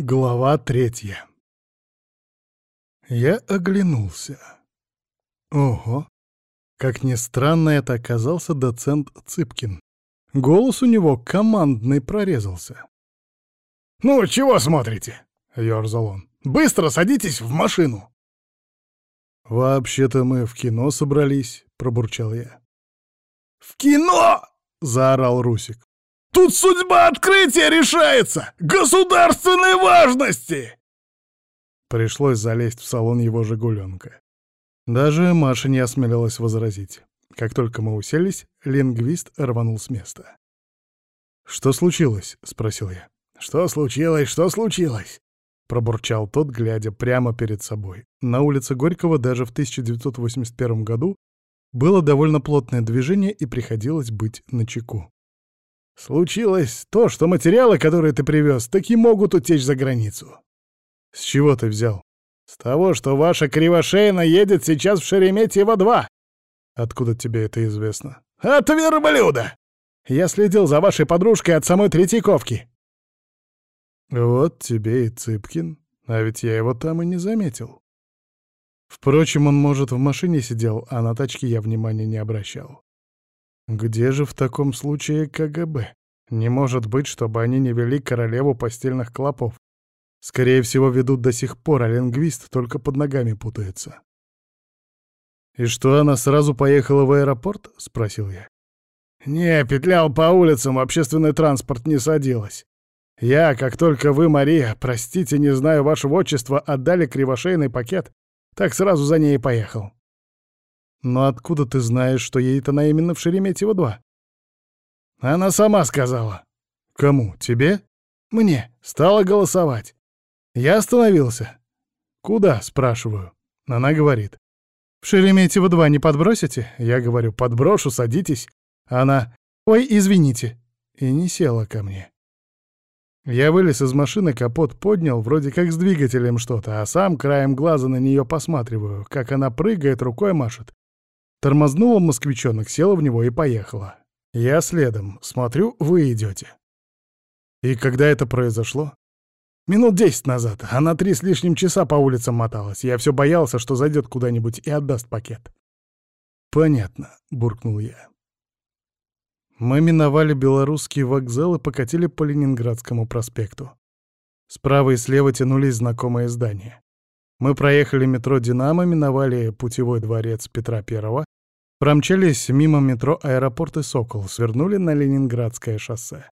Глава третья Я оглянулся. Ого! Как ни странно, это оказался доцент Цыпкин. Голос у него командный прорезался. «Ну, чего смотрите?» — ёрзал он. «Быстро садитесь в машину!» «Вообще-то мы в кино собрались», — пробурчал я. «В кино!» — заорал Русик. «Тут судьба открытия решается! Государственной важности!» Пришлось залезть в салон его «Жигуленка». Даже Маша не осмелилась возразить. Как только мы уселись, лингвист рванул с места. «Что случилось?» — спросил я. «Что случилось? Что случилось?» — пробурчал тот, глядя прямо перед собой. На улице Горького даже в 1981 году было довольно плотное движение и приходилось быть начеку. «Случилось то, что материалы, которые ты привез, таки могут утечь за границу». «С чего ты взял?» «С того, что ваша кривошейна едет сейчас в Шереметьево-2». «Откуда тебе это известно?» «От верблюда! Я следил за вашей подружкой от самой Третьяковки». «Вот тебе и Цыпкин, а ведь я его там и не заметил». Впрочем, он, может, в машине сидел, а на тачке я внимания не обращал. Где же в таком случае КГБ? Не может быть, чтобы они не вели королеву постельных клопов. Скорее всего, ведут до сих пор, а лингвист только под ногами путается. «И что, она сразу поехала в аэропорт?» — спросил я. «Не, петлял по улицам, в общественный транспорт не садилась. Я, как только вы, Мария, простите, не знаю вашего отчества, отдали кривошейный пакет, так сразу за ней поехал». «Но откуда ты знаешь, что едет она именно в Шереметьево-2?» «Она сама сказала». «Кому? Тебе?» «Мне. Стала голосовать. Я остановился. «Куда?» — спрашиваю. Она говорит. «В Шереметьево-2 не подбросите?» Я говорю, «Подброшу, садитесь». Она, «Ой, извините». И не села ко мне. Я вылез из машины, капот поднял, вроде как с двигателем что-то, а сам краем глаза на нее посматриваю, как она прыгает, рукой машет. Тормознула москвичонок, села в него и поехала. Я следом, смотрю, вы идете. И когда это произошло? Минут десять назад. Она три с лишним часа по улицам моталась. Я все боялся, что зайдет куда-нибудь и отдаст пакет. «Понятно», — буркнул я. Мы миновали белорусский вокзал и покатили по Ленинградскому проспекту. Справа и слева тянулись знакомые здания. Мы проехали метро «Динамо», миновали путевой дворец Петра Первого, промчались мимо метро «Аэропорт» и «Сокол», свернули на Ленинградское шоссе.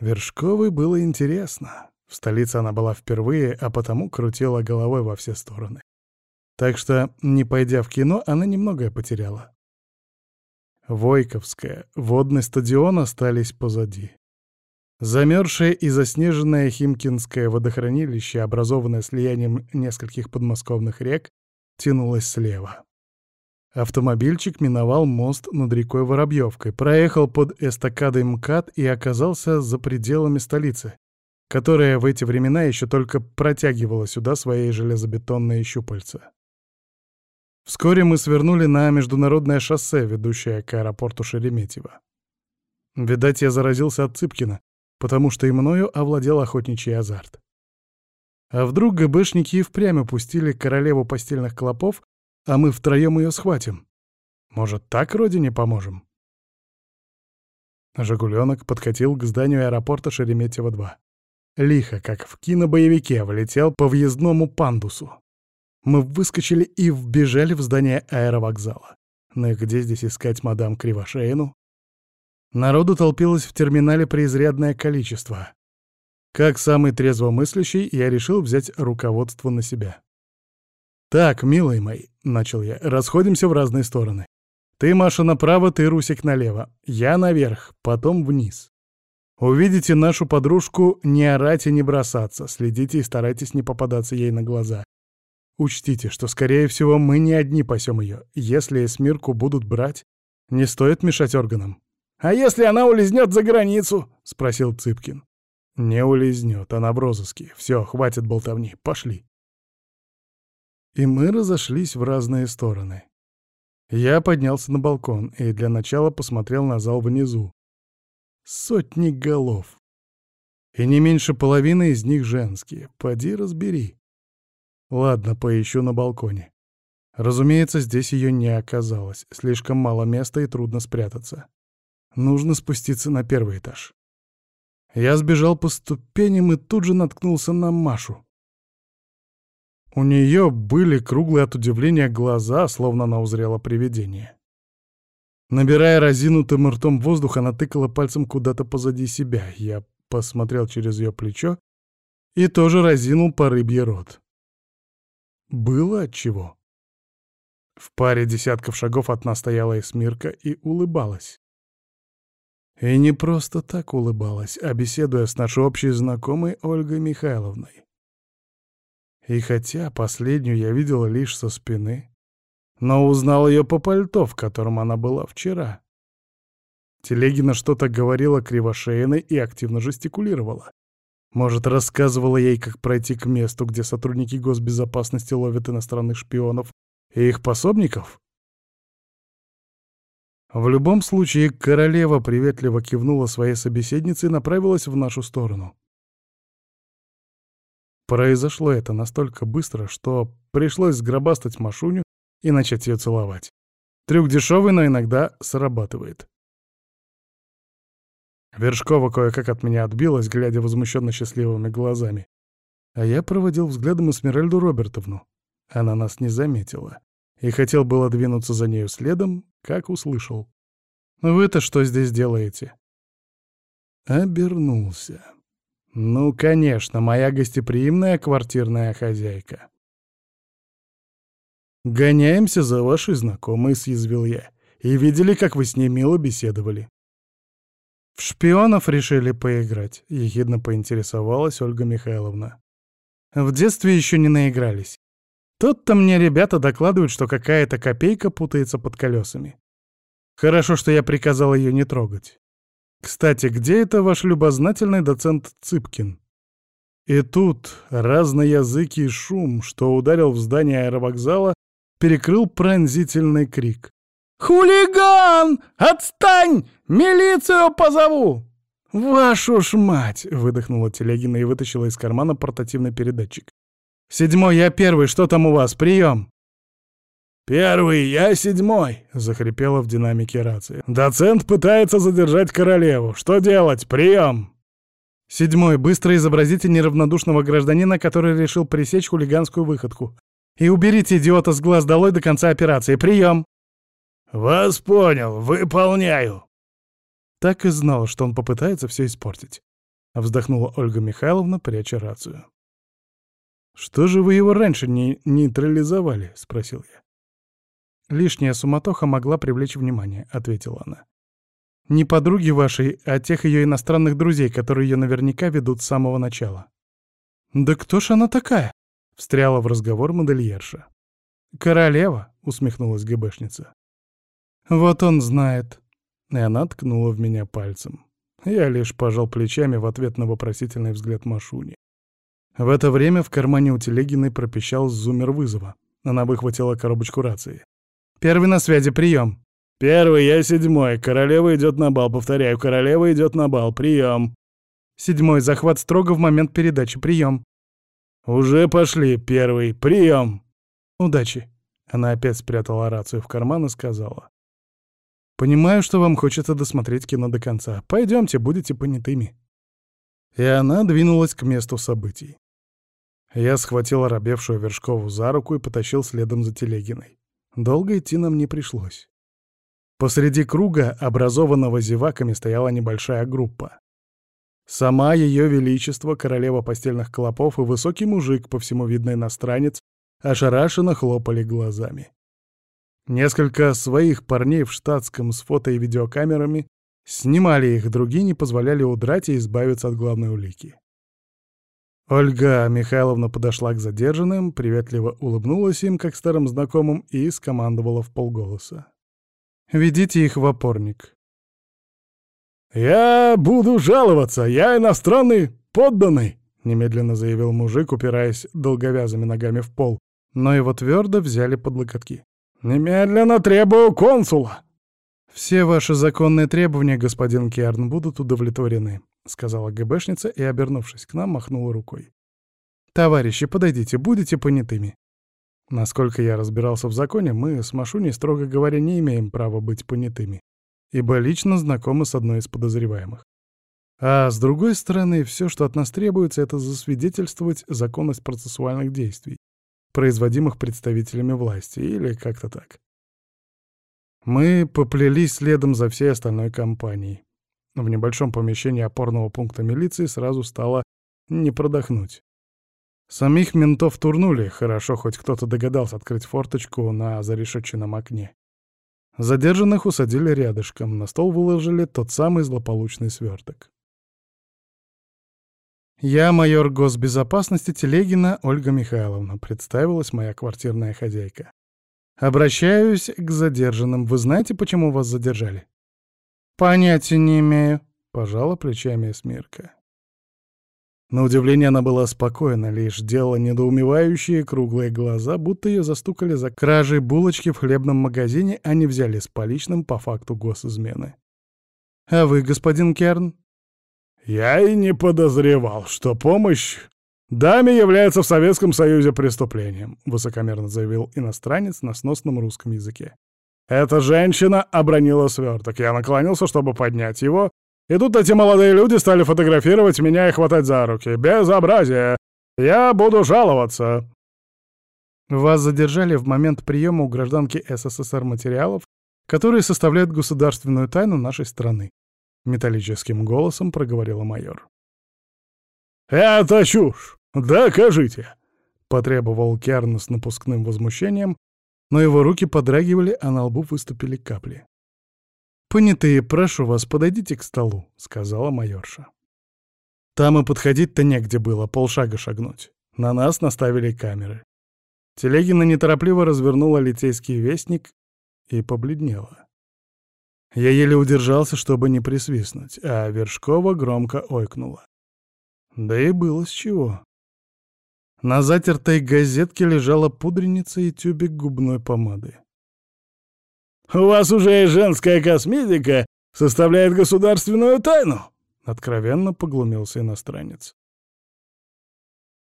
Вершковой было интересно. В столице она была впервые, а потому крутила головой во все стороны. Так что, не пойдя в кино, она немногое потеряла. Войковская, водный стадион остались позади. Замерзшее и заснеженное Химкинское водохранилище, образованное слиянием нескольких подмосковных рек, тянулось слева. Автомобильчик миновал мост над рекой Воробьевкой, проехал под эстакадой МКАД и оказался за пределами столицы, которая в эти времена еще только протягивала сюда свои железобетонные щупальца. Вскоре мы свернули на международное шоссе, ведущее к аэропорту Шереметьево. Видать, я заразился от Цыпкина, потому что и мною овладел охотничий азарт. А вдруг ГБшники и впрямь упустили королеву постельных клопов, а мы втроем ее схватим? Может, так родине поможем? Жигуленок подкатил к зданию аэропорта Шереметьево-2. Лихо, как в кинобоевике, влетел по въездному пандусу. Мы выскочили и вбежали в здание аэровокзала. И где здесь искать мадам Кривошеину? Народу толпилось в терминале преизрядное количество. Как самый трезвомыслящий, я решил взять руководство на себя. «Так, милый мой», — начал я, — «расходимся в разные стороны. Ты, Маша, направо, ты, Русик, налево. Я наверх, потом вниз. Увидите нашу подружку, не орать и не бросаться, следите и старайтесь не попадаться ей на глаза. Учтите, что, скорее всего, мы не одни пасем ее. Если Эсмирку будут брать, не стоит мешать органам. «А если она улизнет за границу?» — спросил Цыпкин. «Не улизнет, она в розыске. Все, хватит болтовни, пошли». И мы разошлись в разные стороны. Я поднялся на балкон и для начала посмотрел на зал внизу, Сотни голов. И не меньше половины из них женские. Поди разбери. Ладно, поищу на балконе. Разумеется, здесь ее не оказалось. Слишком мало места и трудно спрятаться. Нужно спуститься на первый этаж. Я сбежал по ступеням и тут же наткнулся на Машу. У нее были круглые от удивления глаза, словно она узрела привидение. Набирая разинутым ртом воздух, она тыкала пальцем куда-то позади себя. Я посмотрел через ее плечо и тоже разинул по рыбье рот. Было отчего. В паре десятков шагов от нас стояла Эсмирка и улыбалась. И не просто так улыбалась, а беседуя с нашей общей знакомой Ольгой Михайловной. И хотя последнюю я видел лишь со спины, но узнал ее по пальто, в котором она была вчера. Телегина что-то говорила кривошеиной и активно жестикулировала. Может, рассказывала ей, как пройти к месту, где сотрудники госбезопасности ловят иностранных шпионов и их пособников? В любом случае, королева приветливо кивнула своей собеседнице и направилась в нашу сторону. Произошло это настолько быстро, что пришлось сгробастать Машуню и начать ее целовать. Трюк дешевый, но иногда срабатывает. Вершкова кое-как от меня отбилась, глядя возмущенно счастливыми глазами. А я проводил взглядом Эсмеральду Робертовну. Она нас не заметила. И хотел было двинуться за нею следом, как услышал. «Вы-то что здесь делаете?» Обернулся. «Ну, конечно, моя гостеприимная квартирная хозяйка». «Гоняемся за вашей знакомой», — съязвил я. «И видели, как вы с ней мило беседовали». «В шпионов решили поиграть», — ехидно поинтересовалась Ольга Михайловна. «В детстве еще не наигрались. Тут-то мне ребята докладывают, что какая-то копейка путается под колесами. Хорошо, что я приказал ее не трогать. Кстати, где это ваш любознательный доцент Цыпкин?» И тут разноязыкий шум, что ударил в здание аэровокзала, перекрыл пронзительный крик. «Хулиган! Отстань! Милицию позову!» «Вашу ж мать!» — выдохнула Телегина и вытащила из кармана портативный передатчик. «Седьмой, я первый, что там у вас? Прием!» «Первый, я седьмой!» — захрипела в динамике рации. «Доцент пытается задержать королеву. Что делать? Прием!» «Седьмой, быстро изобразите неравнодушного гражданина, который решил пресечь хулиганскую выходку. И уберите идиота с глаз долой до конца операции. Прием!» «Вас понял, выполняю!» Так и знал, что он попытается все испортить. Вздохнула Ольга Михайловна, пряча рацию. «Что же вы его раньше не нейтрализовали?» — спросил я. «Лишняя суматоха могла привлечь внимание», — ответила она. «Не подруги вашей, а тех ее иностранных друзей, которые ее наверняка ведут с самого начала». «Да кто ж она такая?» — встряла в разговор модельерша. «Королева», — усмехнулась ГБшница. «Вот он знает». И она ткнула в меня пальцем. Я лишь пожал плечами в ответ на вопросительный взгляд Машуни. В это время в кармане у Телегиной пропищал зумер вызова. Она выхватила коробочку рации. «Первый на связи, прием!» «Первый, я седьмой. Королева идет на бал. Повторяю, королева идет на бал. Прием!» «Седьмой, захват строго в момент передачи. Прием!» «Уже пошли. Первый. Прием!» «Удачи!» Она опять спрятала рацию в карман и сказала. Понимаю, что вам хочется досмотреть кино до конца. Пойдемте, будете понятыми. И она двинулась к месту событий. Я схватил оробевшую Вершкову за руку и потащил следом за Телегиной. Долго идти нам не пришлось. Посреди круга, образованного зеваками, стояла небольшая группа. Сама ее величество, королева постельных клопов и высокий мужик, по всему видный иностранец, ошарашенно хлопали глазами. Несколько своих парней в штатском с фото и видеокамерами снимали их, другие не позволяли удрать и избавиться от главной улики. Ольга Михайловна подошла к задержанным, приветливо улыбнулась им, как старым знакомым, и скомандовала в полголоса. «Ведите их в опорник». «Я буду жаловаться, я иностранный подданный», — немедленно заявил мужик, упираясь долговязыми ногами в пол, но его твердо взяли под локотки. «Немедленно требую консула!» «Все ваши законные требования, господин Керн, будут удовлетворены», — сказала ГБшница и, обернувшись к нам, махнула рукой. «Товарищи, подойдите, будете понятыми». Насколько я разбирался в законе, мы с Машуней, строго говоря, не имеем права быть понятыми, ибо лично знакомы с одной из подозреваемых. А с другой стороны, все, что от нас требуется, это засвидетельствовать законность процессуальных действий, производимых представителями власти, или как-то так. Мы поплелись следом за всей остальной компанией. В небольшом помещении опорного пункта милиции сразу стало не продохнуть. Самих ментов турнули, хорошо, хоть кто-то догадался открыть форточку на зарешетченном окне. Задержанных усадили рядышком, на стол выложили тот самый злополучный сверток. «Я майор госбезопасности Телегина Ольга Михайловна», — представилась моя квартирная хозяйка. «Обращаюсь к задержанным. Вы знаете, почему вас задержали?» «Понятия не имею», — пожала плечами Смирка. На удивление она была спокойна, лишь делала недоумевающие круглые глаза, будто ее застукали за кражей булочки в хлебном магазине, а не взяли с поличным по факту госизмены. «А вы, господин Керн?» «Я и не подозревал, что помощь даме является в Советском Союзе преступлением», — высокомерно заявил иностранец на сносном русском языке. Эта женщина обронила сверток. Я наклонился, чтобы поднять его, и тут эти молодые люди стали фотографировать меня и хватать за руки. Безобразие! Я буду жаловаться!» Вас задержали в момент приема у гражданки СССР материалов, которые составляют государственную тайну нашей страны. Металлическим голосом проговорила майор. «Это чушь! Докажите!» — потребовал Керн с напускным возмущением, но его руки подрагивали, а на лбу выступили капли. «Понятые, прошу вас, подойдите к столу», — сказала майорша. Там и подходить-то негде было, полшага шагнуть. На нас наставили камеры. Телегина неторопливо развернула литейский вестник и побледнела. Я еле удержался, чтобы не присвистнуть, а Вершкова громко ойкнула. Да и было с чего. На затертой газетке лежала пудреница и тюбик губной помады. «У вас уже и женская косметика составляет государственную тайну!» — откровенно поглумился иностранец.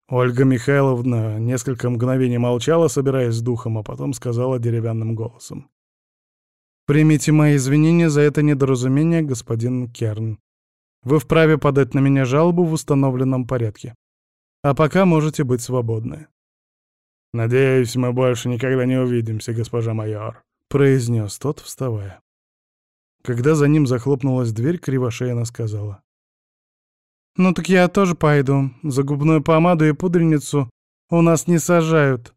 Ольга Михайловна несколько мгновений молчала, собираясь с духом, а потом сказала деревянным голосом. «Примите мои извинения за это недоразумение, господин Керн. Вы вправе подать на меня жалобу в установленном порядке. А пока можете быть свободны». «Надеюсь, мы больше никогда не увидимся, госпожа майор», — произнес тот, вставая. Когда за ним захлопнулась дверь, Кривошеина сказала. «Ну так я тоже пойду. За губную помаду и пудреницу у нас не сажают».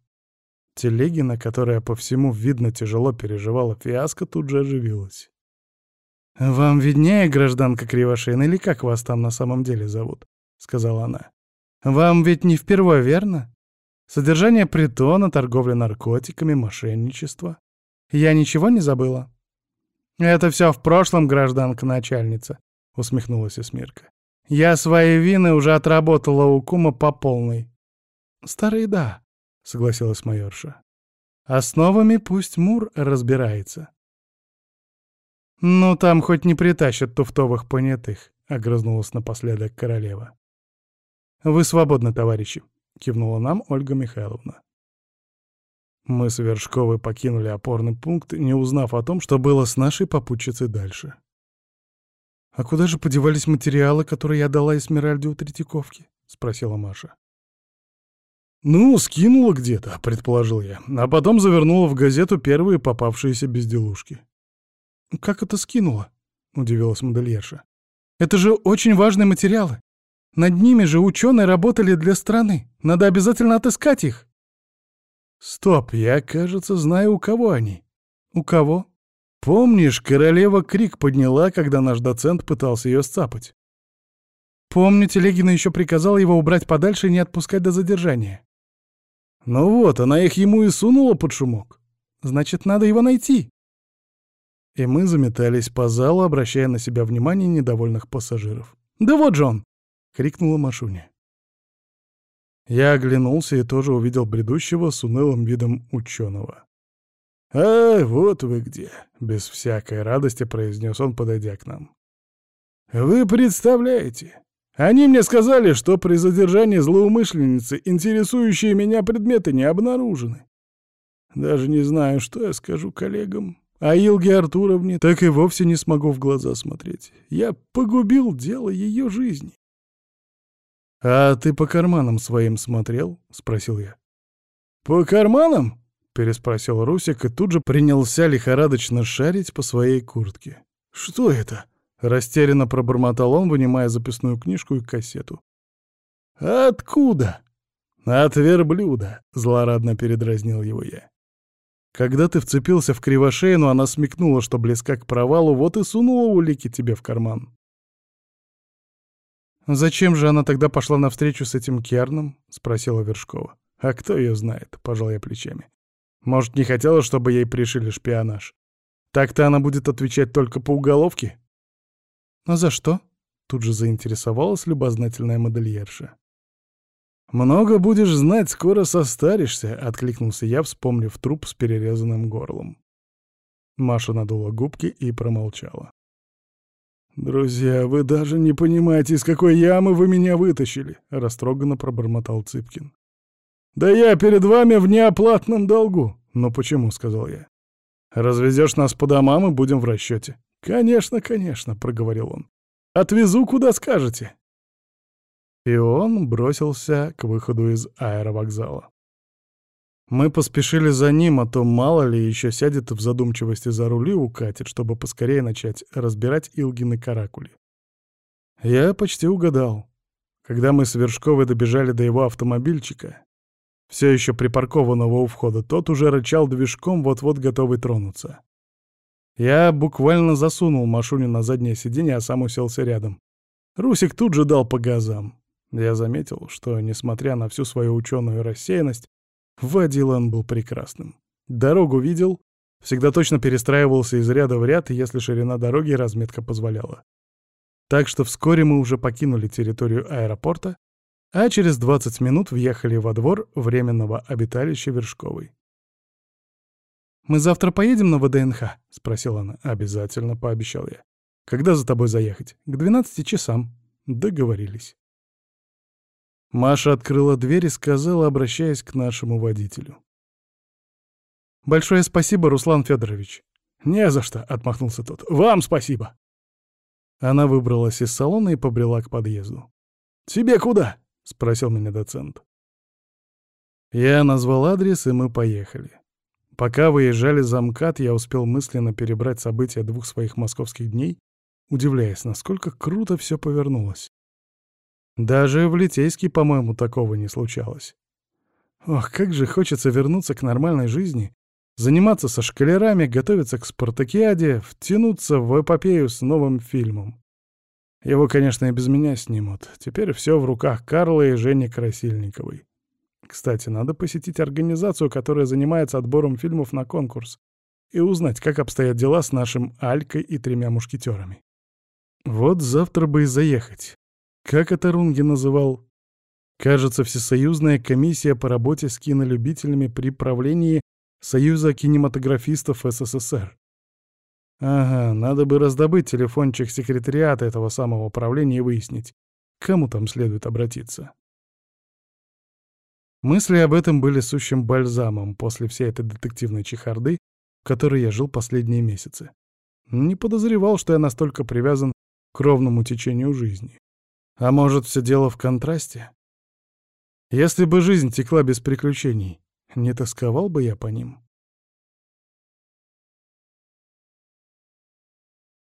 Телегина, которая по всему, видно, тяжело переживала фиаско, тут же оживилась. «Вам виднее, гражданка Кривошеина, или как вас там на самом деле зовут?» — сказала она. Вам ведь не впервые, верно? Содержание притона, торговля наркотиками, мошенничество. Я ничего не забыла? Это все в прошлом, гражданка-начальница, усмехнулась Эсмирка. Я свои вины уже отработала у кума по полной. Старые да, согласилась майорша. Основами пусть Мур разбирается. «Ну, там хоть не притащат туфтовых понятых», — огрызнулась напоследок королева. «Вы свободны, товарищи», — кивнула нам Ольга Михайловна. Мы с Вершковой покинули опорный пункт, не узнав о том, что было с нашей попутчицей дальше. «А куда же подевались материалы, которые я дала Эсмеральде у Третьяковки?» — спросила Маша. «Ну, скинула где-то», — предположил я, а потом завернула в газету первые попавшиеся безделушки. «Как это скинула?» — удивилась модельерша. «Это же очень важные материалы. Над ними же ученые работали для страны. Надо обязательно отыскать их. Стоп, я, кажется, знаю, у кого они. У кого? Помнишь, королева крик подняла, когда наш доцент пытался ее сцапать? Помню, Телегина еще приказала его убрать подальше и не отпускать до задержания. Ну вот, она их ему и сунула под шумок. Значит, надо его найти. И мы заметались по залу, обращая на себя внимание недовольных пассажиров. Да вот же он! — крикнула Машуня. Я оглянулся и тоже увидел бредущего с унылым видом ученого. «А, вот вы где!» — без всякой радости произнес он, подойдя к нам. Вы представляете? Они мне сказали, что при задержании злоумышленницы интересующие меня предметы не обнаружены. Даже не знаю, что я скажу коллегам. А Илге Артуровне так и вовсе не смогу в глаза смотреть. Я погубил дело ее жизни. «А ты по карманам своим смотрел?» — спросил я. «По карманам?» — переспросил Русик и тут же принялся лихорадочно шарить по своей куртке. «Что это?» — растерянно пробормотал он, вынимая записную книжку и кассету. «Откуда?» «От верблюда», — злорадно передразнил его я. Когда ты вцепился в кривошеину, она смекнула, что близка к провалу, вот и сунула улики тебе в карман. «Зачем же она тогда пошла навстречу с этим Керном?» — спросила Вершкова. «А кто ее знает?» — пожал я плечами. «Может, не хотела, чтобы ей пришили шпионаж? Так-то она будет отвечать только по уголовке?» «А за что?» — тут же заинтересовалась любознательная модельерша. «Много будешь знать, скоро состаришься», — откликнулся я, вспомнив труп с перерезанным горлом. Маша надула губки и промолчала. «Друзья, вы даже не понимаете, из какой ямы вы меня вытащили», — растроганно пробормотал Цыпкин. «Да я перед вами в неоплатном долгу». «Ну почему?» — сказал я. «Развезешь нас по домам и будем в расчете». «Конечно, конечно», — проговорил он. «Отвезу, куда скажете». И он бросился к выходу из аэровокзала. Мы поспешили за ним, а то мало ли еще сядет в задумчивости за руль и укатит, чтобы поскорее начать разбирать Илгины каракули. Я почти угадал. Когда мы с Вершковой добежали до его автомобильчика, все еще припаркованного у входа, тот уже рычал движком, вот-вот готовый тронуться. Я буквально засунул машину на заднее сиденье, а сам уселся рядом. Русик тут же дал по газам. Я заметил, что, несмотря на всю свою ученую рассеянность, водил он был прекрасным. Дорогу видел, всегда точно перестраивался из ряда в ряд, если ширина дороги и разметка позволяла. Так что вскоре мы уже покинули территорию аэропорта, а через 20 минут въехали во двор временного обиталища Вершковой. «Мы завтра поедем на ВДНХ?» — спросила она. «Обязательно», — пообещал я. «Когда за тобой заехать?» «К 12 часам». Договорились. Маша открыла дверь и сказала, обращаясь к нашему водителю. «Большое спасибо, Руслан Федорович». «Не за что», — отмахнулся тот. «Вам спасибо». Она выбралась из салона и побрела к подъезду. «Тебе куда?» — спросил меня доцент. Я назвал адрес, и мы поехали. Пока выезжали за МКАД, я успел мысленно перебрать события двух своих московских дней, удивляясь, насколько круто все повернулось. Даже в Литейске, по-моему, такого не случалось. Ох, как же хочется вернуться к нормальной жизни, заниматься со шкалерами, готовиться к спартакиаде, втянуться в эпопею с новым фильмом. Его, конечно, и без меня снимут. Теперь все в руках Карла и Жени Красильниковой. Кстати, надо посетить организацию, которая занимается отбором фильмов на конкурс, и узнать, как обстоят дела с нашим Алькой и тремя мушкетерами. Вот завтра бы и заехать. Как это Рунги называл? Кажется, Всесоюзная комиссия по работе с кинолюбителями при правлении Союза кинематографистов СССР. Ага, надо бы раздобыть телефончик секретариата этого самого правления и выяснить, к кому там следует обратиться. Мысли об этом были сущим бальзамом после всей этой детективной чехарды, в которой я жил последние месяцы. Не подозревал, что я настолько привязан к ровному течению жизни. А может, все дело в контрасте? Если бы жизнь текла без приключений, не тосковал бы я по ним?